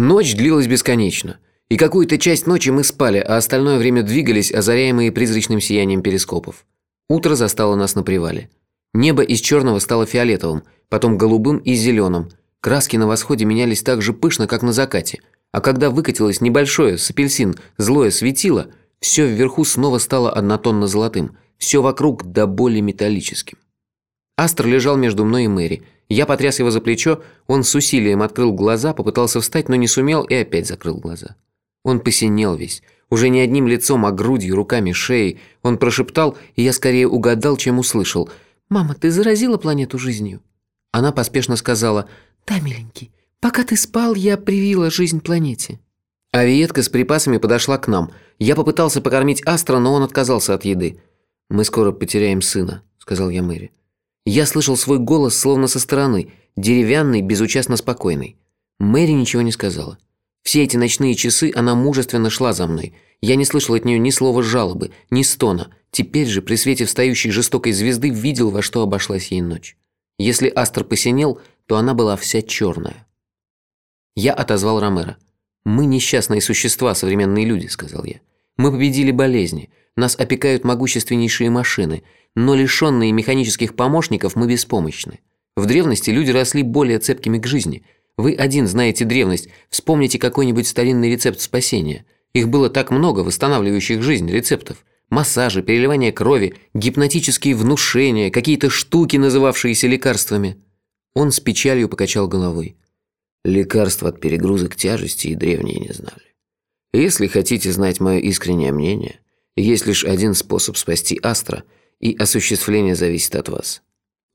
Ночь длилась бесконечно. И какую-то часть ночи мы спали, а остальное время двигались, озаряемые призрачным сиянием перископов. Утро застало нас на привале. Небо из черного стало фиолетовым, потом голубым и зеленым. Краски на восходе менялись так же пышно, как на закате. А когда выкатилось небольшое, с апельсин, злое светило, все вверху снова стало однотонно-золотым, все вокруг до боли металлическим. Астр лежал между мной и Мэри. Я потряс его за плечо, он с усилием открыл глаза, попытался встать, но не сумел и опять закрыл глаза. Он посинел весь, уже не одним лицом, а грудью, руками, шеей. Он прошептал, и я скорее угадал, чем услышал. «Мама, ты заразила планету жизнью?» Она поспешно сказала, «Да, миленький, пока ты спал, я привила жизнь планете». Авиетка с припасами подошла к нам. Я попытался покормить Астра, но он отказался от еды. «Мы скоро потеряем сына», — сказал я Мэри. Я слышал свой голос словно со стороны, деревянный, безучастно спокойный. Мэри ничего не сказала. Все эти ночные часы она мужественно шла за мной. Я не слышал от нее ни слова жалобы, ни стона. Теперь же, при свете встающей жестокой звезды, видел, во что обошлась ей ночь. Если Астр посинел, то она была вся черная. Я отозвал Ромера. «Мы несчастные существа, современные люди», — сказал я. «Мы победили болезни. Нас опекают могущественнейшие машины. Но лишенные механических помощников мы беспомощны. В древности люди росли более цепкими к жизни — вы один знаете древность, вспомните какой-нибудь старинный рецепт спасения. Их было так много восстанавливающих жизнь рецептов. Массажи, переливание крови, гипнотические внушения, какие-то штуки, называвшиеся лекарствами. Он с печалью покачал головой. Лекарства от перегрузок тяжести и древние не знали. Если хотите знать мое искреннее мнение, есть лишь один способ спасти Астра, и осуществление зависит от вас.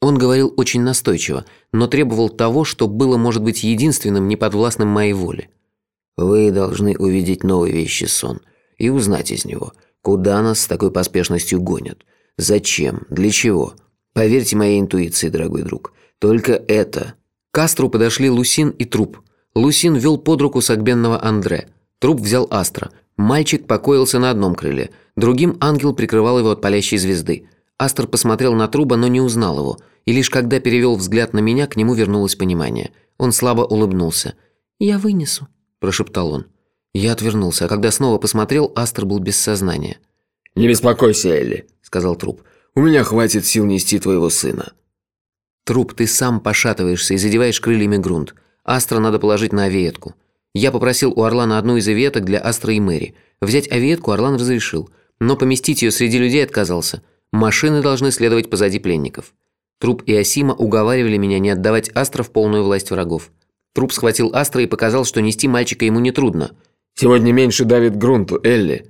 Он говорил очень настойчиво, но требовал того, что было, может быть, единственным неподвластным моей воле. «Вы должны увидеть новый вещи сон и узнать из него, куда нас с такой поспешностью гонят, зачем, для чего. Поверьте моей интуиции, дорогой друг, только это...» К Астру подошли Лусин и Труп. Лусин вел под руку сагбенного Андре. Труп взял Астра. Мальчик покоился на одном крыле, другим ангел прикрывал его от палящей звезды. Астр посмотрел на Труба, но не узнал его, и лишь когда перевел взгляд на меня, к нему вернулось понимание. Он слабо улыбнулся. «Я вынесу», – прошептал он. Я отвернулся, а когда снова посмотрел, Астр был без сознания. «Не беспокойся, Элли», – сказал Труп. «У меня хватит сил нести твоего сына». «Труп, ты сам пошатываешься и задеваешь крыльями грунт. Астра надо положить на авиетку». Я попросил у Орлана одну из авиеток для Астра и Мэри. Взять авиетку Орлан разрешил, но поместить ее среди людей отказался – Машины должны следовать позади пленников. Труп и Асима уговаривали меня не отдавать Астра в полную власть врагов. Труп схватил Астра и показал, что нести мальчика ему нетрудно. «Сегодня меньше давит грунту, Элли».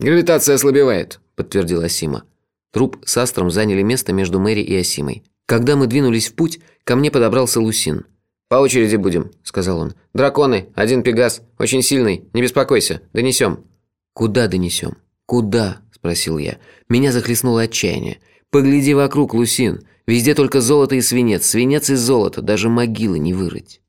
«Гравитация ослабевает», – подтвердил Асима. Труп с Астром заняли место между Мэри и Асимой. Когда мы двинулись в путь, ко мне подобрался Лусин. «По очереди будем», – сказал он. «Драконы, один пегас, очень сильный, не беспокойся, донесем». «Куда донесем? Куда?» Спросил я. Меня захлестнуло отчаяние. «Погляди вокруг, Лусин. Везде только золото и свинец. Свинец и золото. Даже могилы не вырыть».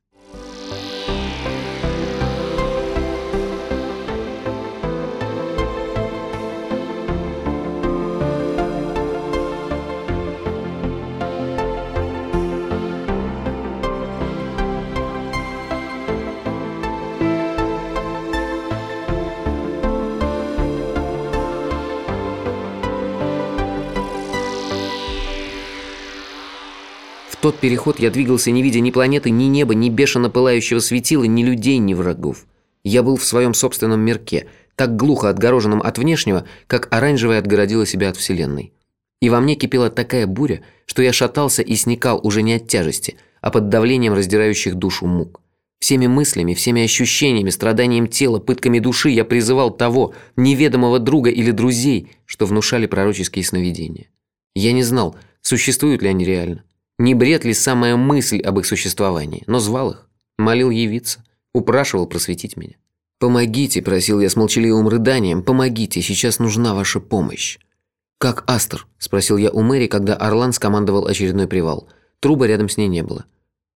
Тот переход я двигался, не видя ни планеты, ни неба, ни бешено пылающего светила, ни людей, ни врагов. Я был в своем собственном мирке, так глухо отгороженном от внешнего, как оранжевая отгородила себя от Вселенной. И во мне кипела такая буря, что я шатался и сникал уже не от тяжести, а под давлением раздирающих душу мук. Всеми мыслями, всеми ощущениями, страданием тела, пытками души я призывал того, неведомого друга или друзей, что внушали пророческие сновидения. Я не знал, существуют ли они реально. Не бред ли самая мысль об их существовании? Но звал их, молил явиться, упрашивал просветить меня. «Помогите», – просил я с молчаливым рыданием, – «помогите, сейчас нужна ваша помощь». «Как Астр?» – спросил я у Мэри, когда Орлан скомандовал очередной привал. Труба рядом с ней не было.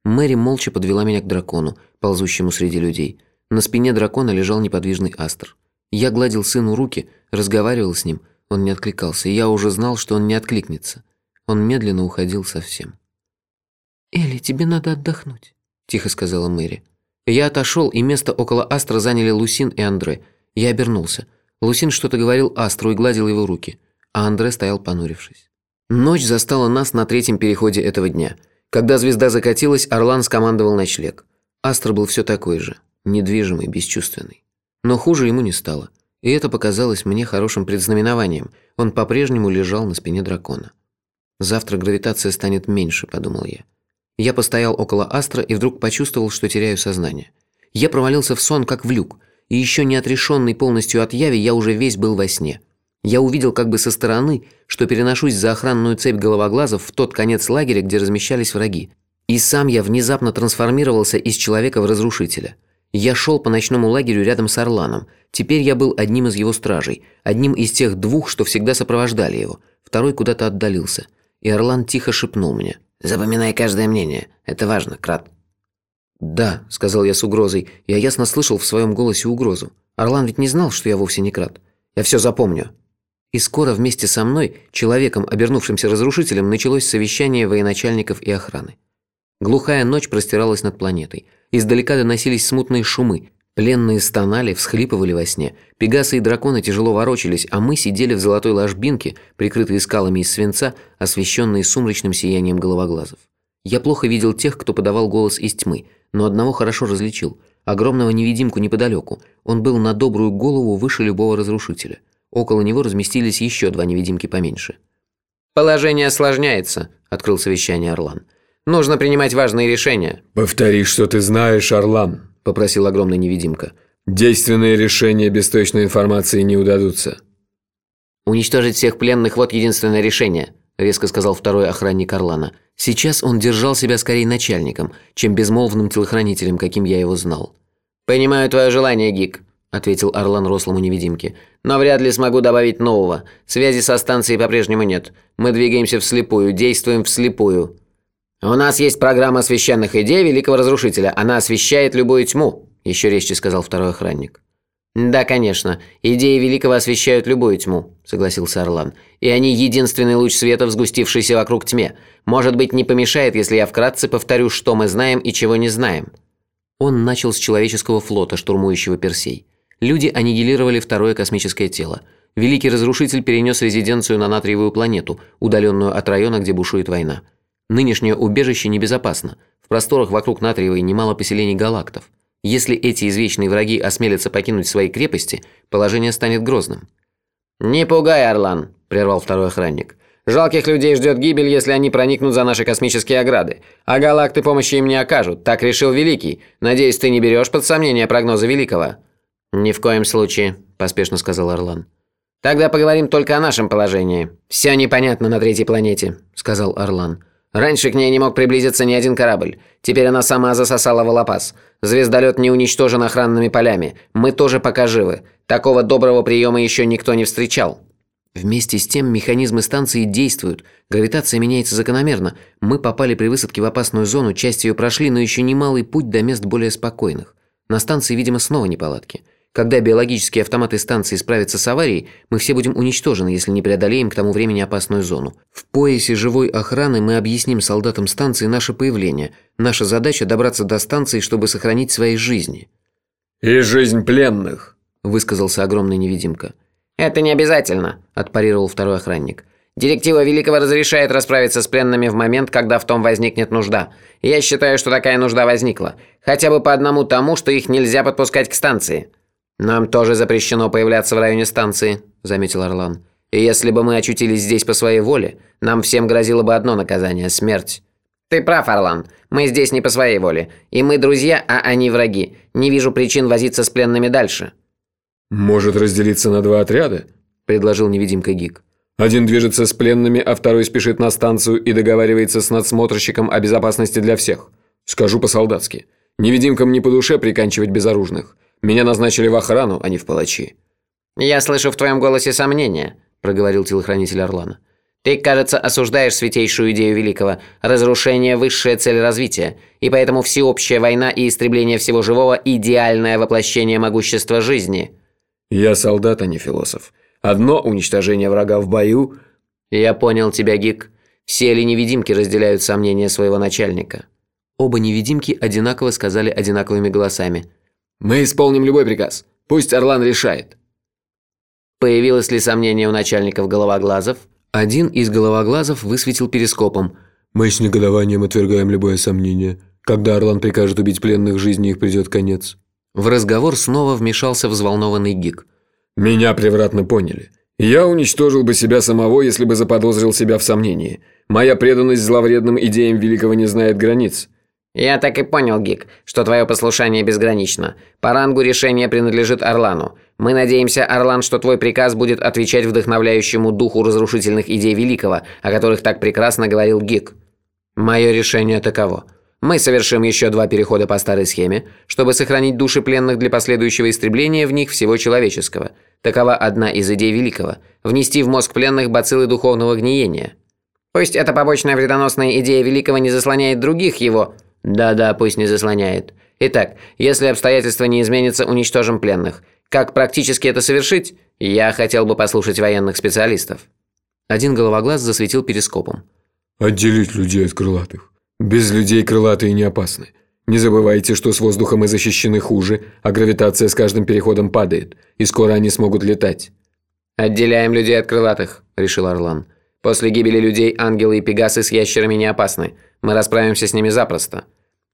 Мэри молча подвела меня к дракону, ползущему среди людей. На спине дракона лежал неподвижный Астр. Я гладил сыну руки, разговаривал с ним, он не откликался, и я уже знал, что он не откликнется. Он медленно уходил совсем. «Элли, тебе надо отдохнуть», – тихо сказала Мэри. Я отошел, и место около Астра заняли Лусин и Андре. Я обернулся. Лусин что-то говорил Астру и гладил его руки, а Андре стоял понурившись. Ночь застала нас на третьем переходе этого дня. Когда звезда закатилась, Орлан скомандовал ночлег. Астр был все такой же, недвижимый, бесчувственный. Но хуже ему не стало. И это показалось мне хорошим предзнаменованием. Он по-прежнему лежал на спине дракона. «Завтра гравитация станет меньше», – подумал я. Я постоял около Астра и вдруг почувствовал, что теряю сознание. Я провалился в сон, как в люк, и еще не отрешенный полностью от яви, я уже весь был во сне. Я увидел как бы со стороны, что переношусь за охранную цепь головоглазов в тот конец лагеря, где размещались враги. И сам я внезапно трансформировался из человека в разрушителя. Я шел по ночному лагерю рядом с Орланом. Теперь я был одним из его стражей, одним из тех двух, что всегда сопровождали его. Второй куда-то отдалился. И Орлан тихо шепнул мне. Запоминай каждое мнение. Это важно, Крат». «Да», – сказал я с угрозой. Я ясно слышал в своем голосе угрозу. Орлан ведь не знал, что я вовсе не Крат. Я все запомню. И скоро вместе со мной, человеком, обернувшимся разрушителем, началось совещание военачальников и охраны. Глухая ночь простиралась над планетой. Издалека доносились смутные шумы, Пленные стонали, всхлипывали во сне. Пегасы и драконы тяжело ворочались, а мы сидели в золотой ложбинке, прикрытые скалами из свинца, освещенные сумрачным сиянием головоглазов. Я плохо видел тех, кто подавал голос из тьмы, но одного хорошо различил. Огромного невидимку неподалеку. Он был на добрую голову выше любого разрушителя. Около него разместились еще два невидимки поменьше. «Положение осложняется», – открыл совещание Орлан. «Нужно принимать важные решения». «Повтори, что ты знаешь, Орлан», – попросил огромный невидимка. «Действенные решения без точной информации не удадутся». «Уничтожить всех пленных – вот единственное решение», – резко сказал второй охранник Орлана. Сейчас он держал себя скорее начальником, чем безмолвным телохранителем, каким я его знал. «Понимаю твое желание, Гик», – ответил Орлан рослому невидимке. «Но вряд ли смогу добавить нового. Связи со станцией по-прежнему нет. Мы двигаемся вслепую, действуем вслепую». «У нас есть программа священных идей Великого Разрушителя. Она освещает любую тьму», – еще резче сказал второй охранник. «Да, конечно. Идеи Великого освещают любую тьму», – согласился Орлан. «И они единственный луч света в сгустившейся вокруг тьме. Может быть, не помешает, если я вкратце повторю, что мы знаем и чего не знаем». Он начал с человеческого флота, штурмующего Персей. Люди аннигилировали второе космическое тело. Великий Разрушитель перенес резиденцию на Натриевую планету, удаленную от района, где бушует война. Нынешнее убежище небезопасно. В просторах вокруг Натриевой немало поселений галактов. Если эти извечные враги осмелятся покинуть свои крепости, положение станет грозным. «Не пугай, Орлан», – прервал второй охранник. «Жалких людей ждет гибель, если они проникнут за наши космические ограды. А галакты помощи им не окажут. Так решил Великий. Надеюсь, ты не берешь под сомнение прогнозы Великого?» «Ни в коем случае», – поспешно сказал Орлан. «Тогда поговорим только о нашем положении. Все непонятно на третьей планете», – сказал Орлан. Раньше к ней не мог приблизиться ни один корабль. Теперь она сама засосала волопас. Звездолет не уничтожен охранными полями. Мы тоже пока живы. Такого доброго приема еще никто не встречал. Вместе с тем механизмы станции действуют. Гравитация меняется закономерно. Мы попали при высадке в опасную зону, часть ее прошли, но еще немалый путь до мест более спокойных. На станции, видимо, снова неполадки. Когда биологические автоматы станции справятся с аварией, мы все будем уничтожены, если не преодолеем к тому времени опасную зону. В поясе живой охраны мы объясним солдатам станции наше появление. Наша задача – добраться до станции, чтобы сохранить свои жизни». «И жизнь пленных», – высказался огромный невидимка. «Это не обязательно», – отпарировал второй охранник. Директива Великого разрешает расправиться с пленными в момент, когда в том возникнет нужда. Я считаю, что такая нужда возникла. Хотя бы по одному тому, что их нельзя подпускать к станции. «Нам тоже запрещено появляться в районе станции», – заметил Орлан. «И если бы мы очутились здесь по своей воле, нам всем грозило бы одно наказание – смерть». «Ты прав, Орлан. Мы здесь не по своей воле. И мы друзья, а они враги. Не вижу причин возиться с пленными дальше». «Может разделиться на два отряда?» – предложил невидимка Гик. «Один движется с пленными, а второй спешит на станцию и договаривается с надсмотрщиком о безопасности для всех. Скажу по-солдатски. Невидимкам не по душе приканчивать безоружных. Меня назначили в охрану, а не в палачи». «Я слышу в твоем голосе сомнения», – проговорил телохранитель Орлана. «Ты, кажется, осуждаешь святейшую идею Великого. Разрушение – высшая цель развития. И поэтому всеобщая война и истребление всего живого – идеальное воплощение могущества жизни». «Я солдат, а не философ. Одно уничтожение врага в бою...» «Я понял тебя, Гик. Все ли невидимки разделяют сомнения своего начальника?» Оба невидимки одинаково сказали одинаковыми голосами. «Мы исполним любой приказ. Пусть Орлан решает». Появилось ли сомнение у начальников головоглазов? Один из головоглазов высветил перископом. «Мы с негодованием отвергаем любое сомнение. Когда Орлан прикажет убить пленных, жизни их придет конец». В разговор снова вмешался взволнованный Гик. «Меня превратно поняли. Я уничтожил бы себя самого, если бы заподозрил себя в сомнении. Моя преданность зловредным идеям Великого не знает границ. «Я так и понял, Гик, что твое послушание безгранично. По рангу решение принадлежит Орлану. Мы надеемся, Орлан, что твой приказ будет отвечать вдохновляющему духу разрушительных идей Великого, о которых так прекрасно говорил Гик. Мое решение таково. Мы совершим еще два перехода по старой схеме, чтобы сохранить души пленных для последующего истребления в них всего человеческого. Такова одна из идей Великого – внести в мозг пленных бациллы духовного гниения». Пусть эта побочная вредоносная идея Великого не заслоняет других его да-да, пусть не заслоняет. Итак, если обстоятельства не изменятся, уничтожим пленных. Как практически это совершить? Я хотел бы послушать военных специалистов. Один головоглаз засветил перископом. Отделить людей от крылатых. Без людей крылатые не опасны. Не забывайте, что с воздухом мы защищены хуже, а гравитация с каждым переходом падает, и скоро они смогут летать. «Отделяем людей от крылатых», – решил Орлан. «После гибели людей ангелы и пегасы с ящерами не опасны. Мы расправимся с ними запросто».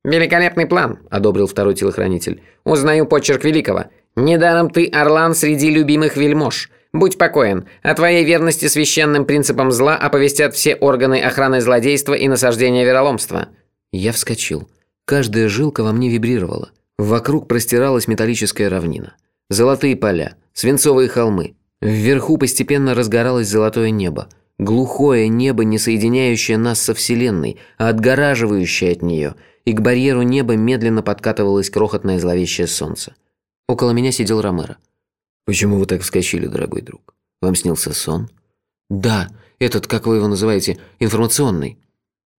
«Великолепный план», – одобрил второй телохранитель. «Узнаю почерк Великого. Недаром ты, Орлан, среди любимых вельмож. Будь покоен, о твоей верности священным принципам зла оповестят все органы охраны злодейства и насаждения вероломства». Я вскочил. Каждая жилка во мне вибрировала. Вокруг простиралась металлическая равнина. Золотые поля, свинцовые холмы. Вверху постепенно разгоралось золотое небо. Глухое небо, не соединяющее нас со Вселенной, а отгораживающее от нее – и к барьеру неба медленно подкатывалось крохотное зловещее солнце. Около меня сидел Ромеро. «Почему вы так вскочили, дорогой друг? Вам снился сон?» «Да, этот, как вы его называете, информационный».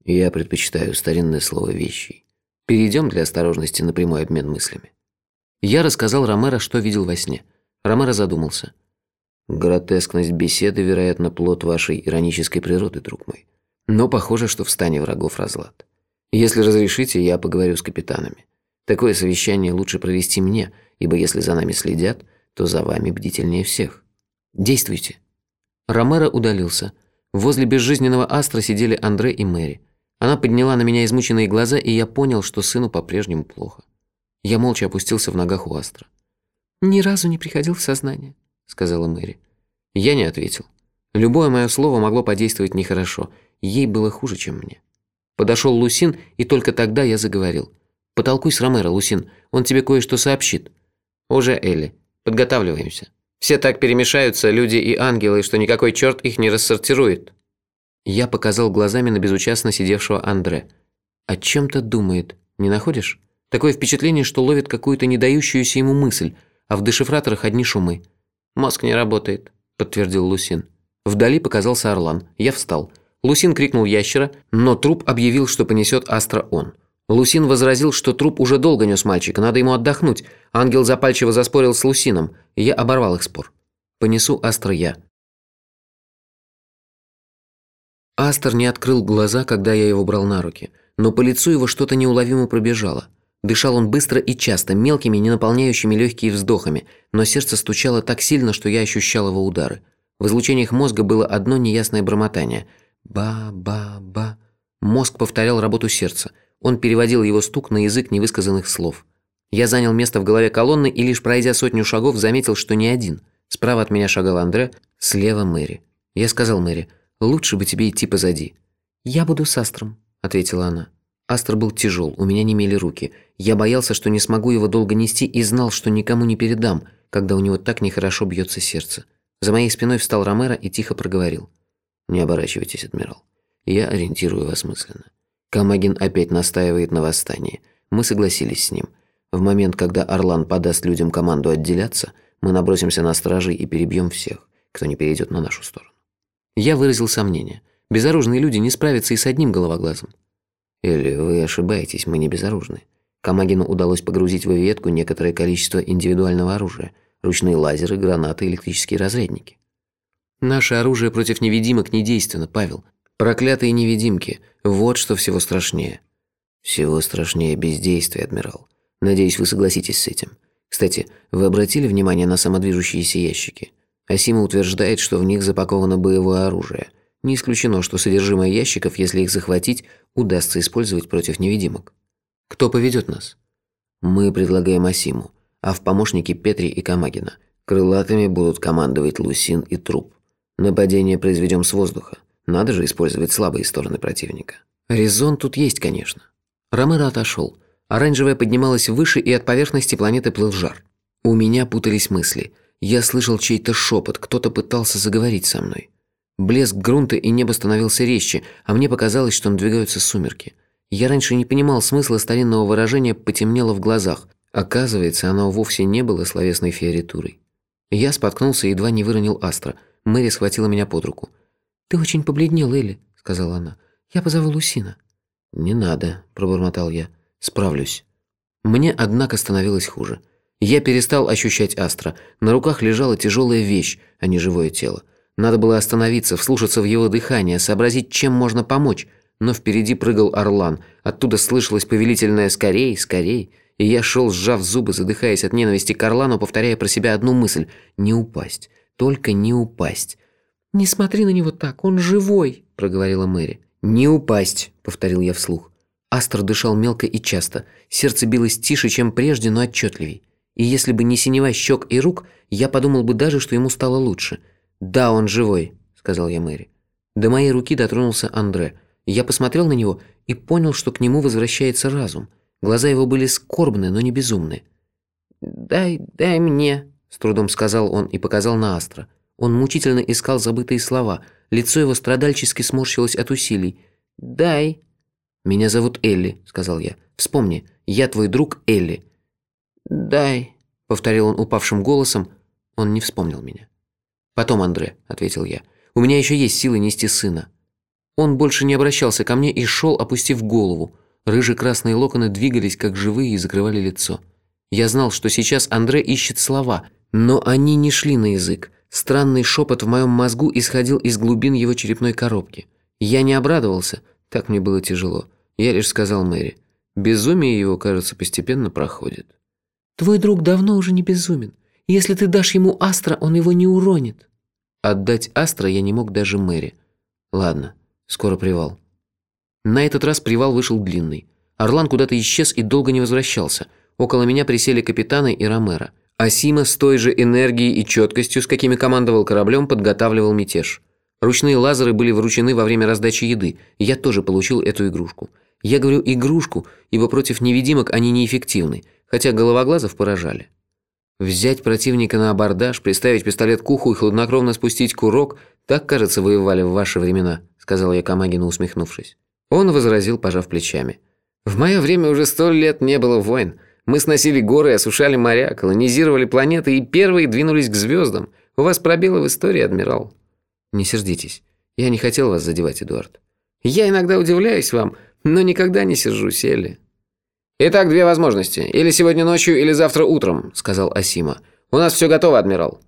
«Я предпочитаю старинное слово «вещий». Перейдем для осторожности на прямой обмен мыслями». Я рассказал Ромеро, что видел во сне. Ромеро задумался. «Гротескность беседы, вероятно, плод вашей иронической природы, друг мой. Но похоже, что в стане врагов разлад. Если разрешите, я поговорю с капитанами. Такое совещание лучше провести мне, ибо если за нами следят, то за вами бдительнее всех. Действуйте. Ромеро удалился. Возле безжизненного астра сидели Андре и Мэри. Она подняла на меня измученные глаза, и я понял, что сыну по-прежнему плохо. Я молча опустился в ногах у астра. «Ни разу не приходил в сознание», — сказала Мэри. Я не ответил. Любое мое слово могло подействовать нехорошо. Ей было хуже, чем мне. Подошел Лусин, и только тогда я заговорил. «Потолкуй с Ромеро, Лусин, он тебе кое-что сообщит». «Уже, Элли. Подготавливаемся. Все так перемешаются, люди и ангелы, что никакой черт их не рассортирует». Я показал глазами на безучастно сидевшего Андре. «О чем-то думает, не находишь? Такое впечатление, что ловит какую-то не дающуюся ему мысль, а в дешифраторах одни шумы». «Мозг не работает», – подтвердил Лусин. Вдали показался Орлан. Я встал. Лусин крикнул ящера, но труп объявил, что понесет Астра он. Лусин возразил, что труп уже долго нес мальчика, надо ему отдохнуть. Ангел запальчиво заспорил с Лусином, я оборвал их спор. Понесу Астра я. Астер не открыл глаза, когда я его брал на руки, но по лицу его что-то неуловимо пробежало. Дышал он быстро и часто, мелкими, не наполняющими легкие вздохами, но сердце стучало так сильно, что я ощущал его удары. В излучениях мозга было одно неясное бормотание – Ба-ба-ба. Мозг повторял работу сердца. Он переводил его стук на язык невысказанных слов. Я занял место в голове колонны и лишь пройдя сотню шагов заметил, что не один. Справа от меня шагал Андре, слева Мэри. Я сказал Мэри, лучше бы тебе идти позади. «Я буду с Астром», – ответила она. Астр был тяжел, у меня немели руки. Я боялся, что не смогу его долго нести и знал, что никому не передам, когда у него так нехорошо бьется сердце. За моей спиной встал Ромеро и тихо проговорил. Не оборачивайтесь, адмирал. Я ориентирую вас мысленно. Камагин опять настаивает на восстании. Мы согласились с ним. В момент, когда Орлан подаст людям команду отделяться, мы набросимся на стражей и перебьем всех, кто не перейдет на нашу сторону. Я выразил сомнение. Безоружные люди не справятся и с одним головоглазом. Или вы ошибаетесь, мы не безоружны. Камагину удалось погрузить в ветку некоторое количество индивидуального оружия. Ручные лазеры, гранаты, электрические разрядники. Наше оружие против невидимок не действенно, Павел. Проклятые невидимки. Вот что всего страшнее. Всего страшнее бездействие, адмирал. Надеюсь, вы согласитесь с этим. Кстати, вы обратили внимание на самодвижущиеся ящики? Асима утверждает, что в них запаковано боевое оружие. Не исключено, что содержимое ящиков, если их захватить, удастся использовать против невидимок. Кто поведет нас? Мы предлагаем Асиму, а в помощники Петри и Камагина. Крылатыми будут командовать Лусин и Труп. Нападение произведем с воздуха. Надо же использовать слабые стороны противника. Резон тут есть, конечно. Ромеро отошел. Оранжевая поднималась выше, и от поверхности планеты плыл жар. У меня путались мысли. Я слышал чей-то шепот, кто-то пытался заговорить со мной. Блеск грунта и неба становился резче, а мне показалось, что надвигаются сумерки. Я раньше не понимал смысла старинного выражения «потемнело в глазах». Оказывается, оно вовсе не было словесной фиоритурой. Я споткнулся и едва не выронил Астра. Мэри схватила меня под руку. «Ты очень побледнел, Элли», — сказала она. «Я позову Лусина». «Не надо», – пробормотал я. «Справлюсь». Мне, однако, становилось хуже. Я перестал ощущать Астра. На руках лежала тяжелая вещь, а не живое тело. Надо было остановиться, вслушаться в его дыхание, сообразить, чем можно помочь. Но впереди прыгал Орлан. Оттуда слышалось повелительное «скорей, скорей». И я шел, сжав зубы, задыхаясь от ненависти к Орлану, повторяя про себя одну мысль – не упасть. Только не упасть. «Не смотри на него так, он живой», – проговорила Мэри. «Не упасть», – повторил я вслух. Астр дышал мелко и часто. Сердце билось тише, чем прежде, но отчетливей. И если бы не синева щек и рук, я подумал бы даже, что ему стало лучше. «Да, он живой», – сказал я Мэри. До моей руки дотронулся Андре. Я посмотрел на него и понял, что к нему возвращается разум. Глаза его были скорбны, но не безумны. «Дай, дай мне», – с трудом сказал он и показал на Астра. Он мучительно искал забытые слова. Лицо его страдальчески сморщилось от усилий. «Дай». «Меня зовут Элли», – сказал я. «Вспомни, я твой друг Элли». «Дай», – повторил он упавшим голосом. Он не вспомнил меня. «Потом, Андре», – ответил я. «У меня еще есть силы нести сына». Он больше не обращался ко мне и шел, опустив голову. Рыжие красные локоны двигались, как живые, и закрывали лицо. Я знал, что сейчас Андре ищет слова, но они не шли на язык. Странный шепот в моем мозгу исходил из глубин его черепной коробки. Я не обрадовался, так мне было тяжело. Я лишь сказал Мэри. Безумие его, кажется, постепенно проходит. «Твой друг давно уже не безумен. Если ты дашь ему Астра, он его не уронит». Отдать Астра я не мог даже Мэри. Ладно, скоро привал. На этот раз привал вышел длинный. Орлан куда-то исчез и долго не возвращался. Около меня присели капитаны и Ромеро. Асима с той же энергией и четкостью, с какими командовал кораблем, подготавливал мятеж. Ручные лазеры были вручены во время раздачи еды, я тоже получил эту игрушку. Я говорю «игрушку», ибо против невидимок они неэффективны, хотя головоглазов поражали. Взять противника на абордаж, приставить пистолет к уху и хладнокровно спустить курок – так, кажется, воевали в ваши времена, сказал я Камагину, усмехнувшись. Он возразил, пожав плечами. «В мое время уже сто лет не было войн. Мы сносили горы, осушали моря, колонизировали планеты и первые двинулись к звездам. У вас пробелы в истории, адмирал». «Не сердитесь. Я не хотел вас задевать, Эдуард». «Я иногда удивляюсь вам, но никогда не сержусь, Элли». «Итак, две возможности. Или сегодня ночью, или завтра утром», – сказал Асима. «У нас все готово, адмирал».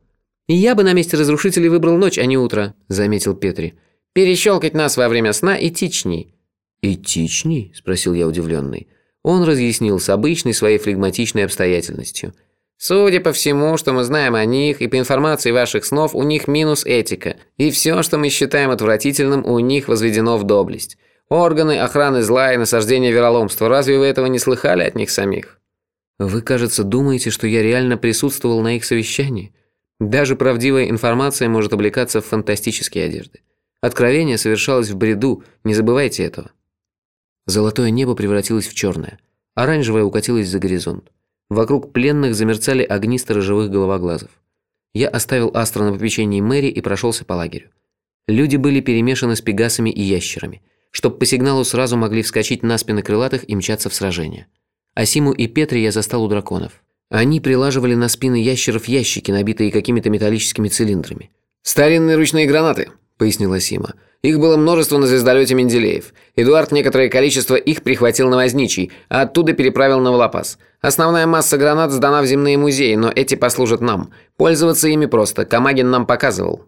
«Я бы на месте разрушителей выбрал ночь, а не утро», – заметил Петри. «Перещелкать нас во время сна этичней». «Этичней?» – спросил я удивленный. Он разъяснил с обычной своей флегматичной обстоятельностью. «Судя по всему, что мы знаем о них, и по информации ваших снов, у них минус этика. И все, что мы считаем отвратительным, у них возведено в доблесть. Органы охраны зла и насаждения вероломства. Разве вы этого не слыхали от них самих?» «Вы, кажется, думаете, что я реально присутствовал на их совещании? Даже правдивая информация может облекаться в фантастические одежды. Откровение совершалось в бреду, не забывайте этого». Золотое небо превратилось в черное. Оранжевое укатилось за горизонт. Вокруг пленных замерцали огни сторожевых головоглазов. Я оставил Астра на попечении Мэри и прошелся по лагерю. Люди были перемешаны с пегасами и ящерами. Чтоб по сигналу сразу могли вскочить на спины крылатых и мчаться в сражение. Асиму и Петри я застал у драконов. Они прилаживали на спины ящеров ящики, набитые какими-то металлическими цилиндрами. «Старинные ручные гранаты», – пояснила Сима. Их было множество на звездолете Менделеев. Эдуард некоторое количество их прихватил на Возничий, а оттуда переправил на Волопас. Основная масса гранат сдана в земные музеи, но эти послужат нам. Пользоваться ими просто. Камагин нам показывал.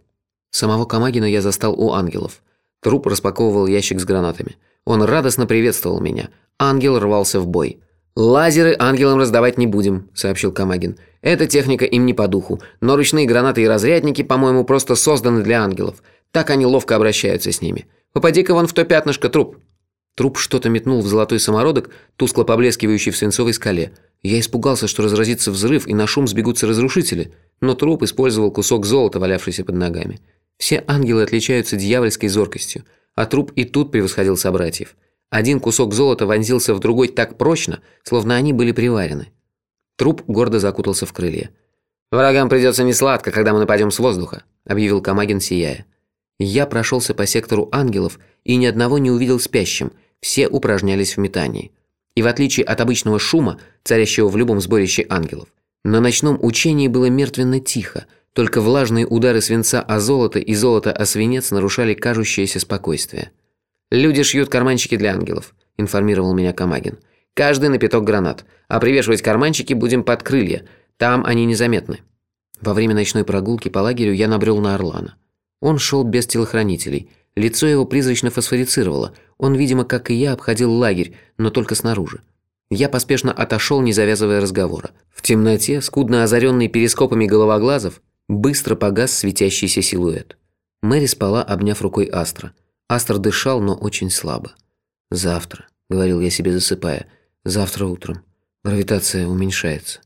Самого Камагина я застал у ангелов. Труп распаковывал ящик с гранатами. Он радостно приветствовал меня. Ангел рвался в бой. «Лазеры ангелам раздавать не будем», – сообщил Камагин. «Эта техника им не по духу, но ручные гранаты и разрядники, по-моему, просто созданы для ангелов. Так они ловко обращаются с ними. Попади-ка вон в то пятнышко, труп». Труп что-то метнул в золотой самородок, тускло поблескивающий в свинцовой скале. Я испугался, что разразится взрыв и на шум сбегутся разрушители, но труп использовал кусок золота, валявшийся под ногами. Все ангелы отличаются дьявольской зоркостью, а труп и тут превосходил собратьев. Один кусок золота вонзился в другой так прочно, словно они были приварены. Труп гордо закутался в крылья. «Врагам придется несладко, когда мы нападем с воздуха», – объявил Камагин, сияя. Я прошелся по сектору ангелов и ни одного не увидел спящим, все упражнялись в метании. И в отличие от обычного шума, царящего в любом сборище ангелов, на ночном учении было мертвенно тихо, только влажные удары свинца о золото и золото о свинец нарушали кажущееся спокойствие. «Люди шьют карманчики для ангелов», – информировал меня Камагин. «Каждый на пяток гранат, а привешивать карманчики будем под крылья, там они незаметны». Во время ночной прогулки по лагерю я набрел на Орлана. Он шел без телохранителей, лицо его призрачно фосфорицировало, он, видимо, как и я, обходил лагерь, но только снаружи. Я поспешно отошел, не завязывая разговора. В темноте, скудно озаренный перископами головоглазов, быстро погас светящийся силуэт. Мэри спала, обняв рукой Астра – Астр дышал, но очень слабо. «Завтра», — говорил я себе, засыпая, — «завтра утром. Гравитация уменьшается».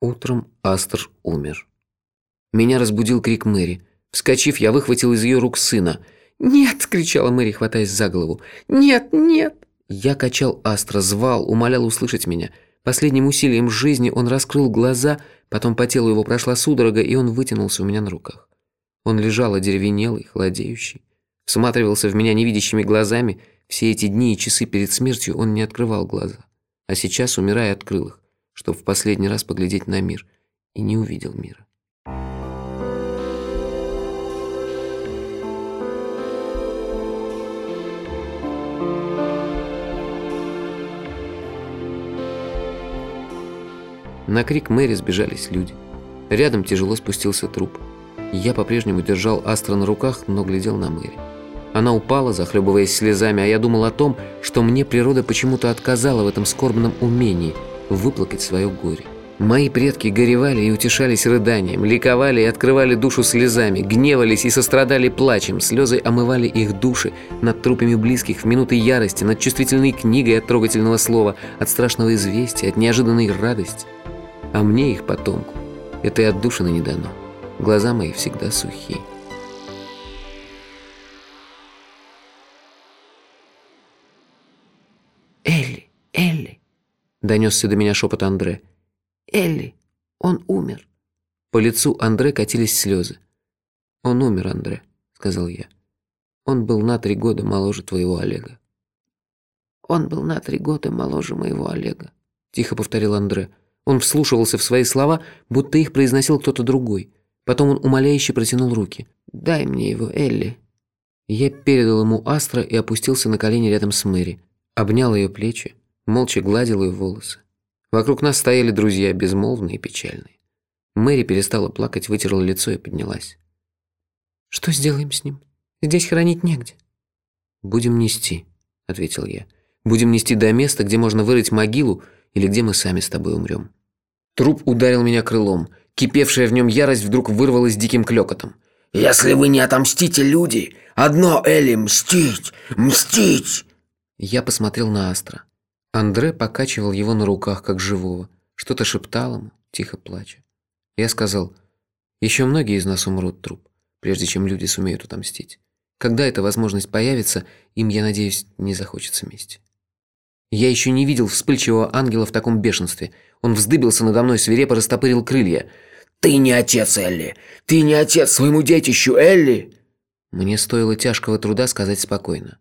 Утром Астр умер. Меня разбудил крик Мэри. Вскочив, я выхватил из ее рук сына. «Нет!» – кричала Мэри, хватаясь за голову. «Нет, нет!» Я качал Астра, звал, умолял услышать меня. Последним усилием жизни он раскрыл глаза, потом по телу его прошла судорога, и он вытянулся у меня на руках. Он лежал одеревенелый, холодеющий. Всматривался в меня невидящими глазами. Все эти дни и часы перед смертью он не открывал глаза. А сейчас, умирая, открыл их, чтобы в последний раз поглядеть на мир. И не увидел мира. На крик Мэри сбежались люди. Рядом тяжело спустился труп. Я по-прежнему держал Астра на руках, но глядел на Мэри. Она упала, захлебываясь слезами, а я думал о том, что мне природа почему-то отказала в этом скорбном умении выплакать свое горе. Мои предки горевали и утешались рыданием, ликовали и открывали душу слезами, гневались и сострадали плачем, слезы омывали их души над трупами близких в минуты ярости, над чувствительной книгой от трогательного слова, от страшного известия, от неожиданной радости. А мне, их потомку, этой отдушины не дано. Глаза мои всегда сухие. «Элли, Элли!» – донесся до меня шепот Андре. «Элли, он умер!» По лицу Андре катились слезы. «Он умер, Андре», – сказал я. «Он был на три года моложе твоего Олега». «Он был на три года моложе моего Олега», – тихо повторил Андре. Он вслушивался в свои слова, будто их произносил кто-то другой. Потом он умоляюще протянул руки. «Дай мне его, Элли». Я передал ему Астра и опустился на колени рядом с Мэри. Обнял ее плечи, молча гладил ее волосы. Вокруг нас стояли друзья, безмолвные и печальные. Мэри перестала плакать, вытерла лицо и поднялась. «Что сделаем с ним? Здесь хранить негде». «Будем нести», — ответил я. «Будем нести до места, где можно вырыть могилу или где мы сами с тобой умрем». Труп ударил меня крылом. Кипевшая в нем ярость вдруг вырвалась диким клёкотом. «Если вы не отомстите, люди, одно Элли мстить, мстить!» Я посмотрел на Астра. Андре покачивал его на руках, как живого. Что-то шептал ему, тихо плача. Я сказал, еще многие из нас умрут, труп, прежде чем люди сумеют отомстить. Когда эта возможность появится, им, я надеюсь, не захочется мести. Я еще не видел вспыльчивого ангела в таком бешенстве. Он вздыбился надо мной, свирепо растопырил крылья – «Ты не отец, Элли! Ты не отец своему детищу, Элли!» Мне стоило тяжкого труда сказать спокойно.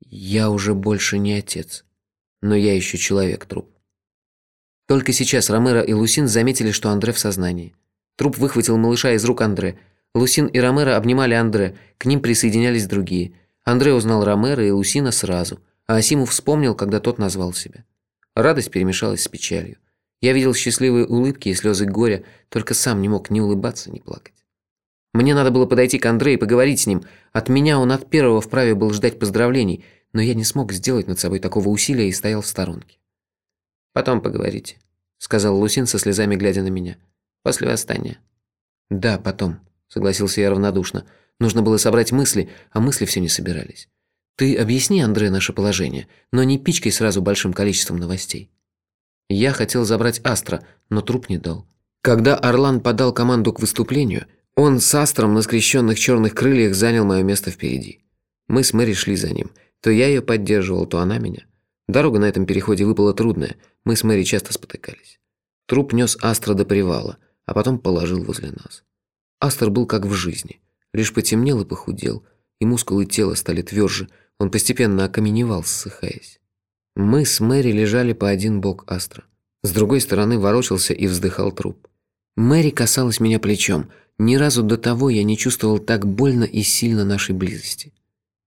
«Я уже больше не отец, но я еще человек-труп». Только сейчас Ромеро и Лусин заметили, что Андре в сознании. Труп выхватил малыша из рук Андре. Лусин и Ромеро обнимали Андре, к ним присоединялись другие. Андре узнал Ромеро и Лусина сразу, а Асимов вспомнил, когда тот назвал себя. Радость перемешалась с печалью. Я видел счастливые улыбки и слезы горя, только сам не мог ни улыбаться, ни плакать. Мне надо было подойти к Андрею и поговорить с ним. От меня он от первого вправе был ждать поздравлений, но я не смог сделать над собой такого усилия и стоял в сторонке. «Потом поговорите», — сказал Лусин со слезами, глядя на меня. «После восстания». «Да, потом», — согласился я равнодушно. Нужно было собрать мысли, а мысли все не собирались. «Ты объясни, Андре, наше положение, но не пичкай сразу большим количеством новостей». Я хотел забрать Астра, но труп не дал. Когда Орлан подал команду к выступлению, он с Астром на скрещенных черных крыльях занял мое место впереди. Мы с Мэри шли за ним. То я ее поддерживал, то она меня. Дорога на этом переходе выпала трудная, мы с Мэри часто спотыкались. Труп нес Астра до привала, а потом положил возле нас. Астр был как в жизни. Лишь потемнел и похудел, и мускулы тела стали тверже, он постепенно окаменевал, ссыхаясь. Мы с Мэри лежали по один бок Астра. С другой стороны ворочался и вздыхал труп. Мэри касалась меня плечом. Ни разу до того я не чувствовал так больно и сильно нашей близости.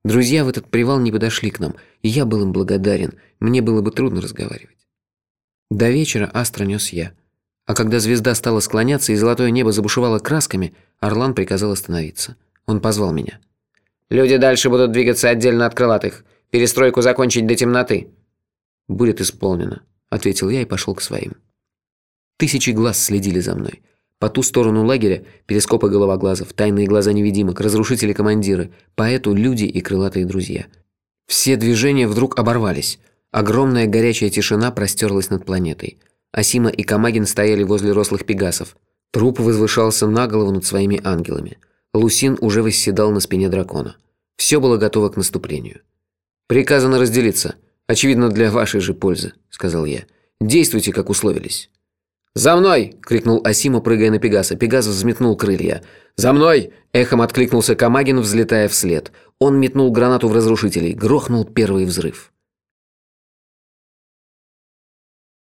Друзья в этот привал не подошли к нам, и я был им благодарен, мне было бы трудно разговаривать. До вечера Астра нес я. А когда звезда стала склоняться и золотое небо забушевало красками, Орлан приказал остановиться. Он позвал меня. «Люди дальше будут двигаться отдельно от крылатых. Перестройку закончить до темноты». «Будет исполнено», – ответил я и пошел к своим. Тысячи глаз следили за мной. По ту сторону лагеря – перископы головоглазов, тайные глаза невидимок, разрушители-командиры, поэту люди и крылатые друзья. Все движения вдруг оборвались. Огромная горячая тишина простерлась над планетой. Асима и Камагин стояли возле рослых пегасов. Труп возвышался на голову над своими ангелами. Лусин уже восседал на спине дракона. Все было готово к наступлению. «Приказано разделиться. Очевидно, для вашей же пользы», – сказал я. «Действуйте, как условились». «За мной!» – крикнул Асима, прыгая на Пегаса. Пегас взметнул крылья. «За мной!» – эхом откликнулся Камагин, взлетая вслед. Он метнул гранату в разрушителей. Грохнул первый взрыв.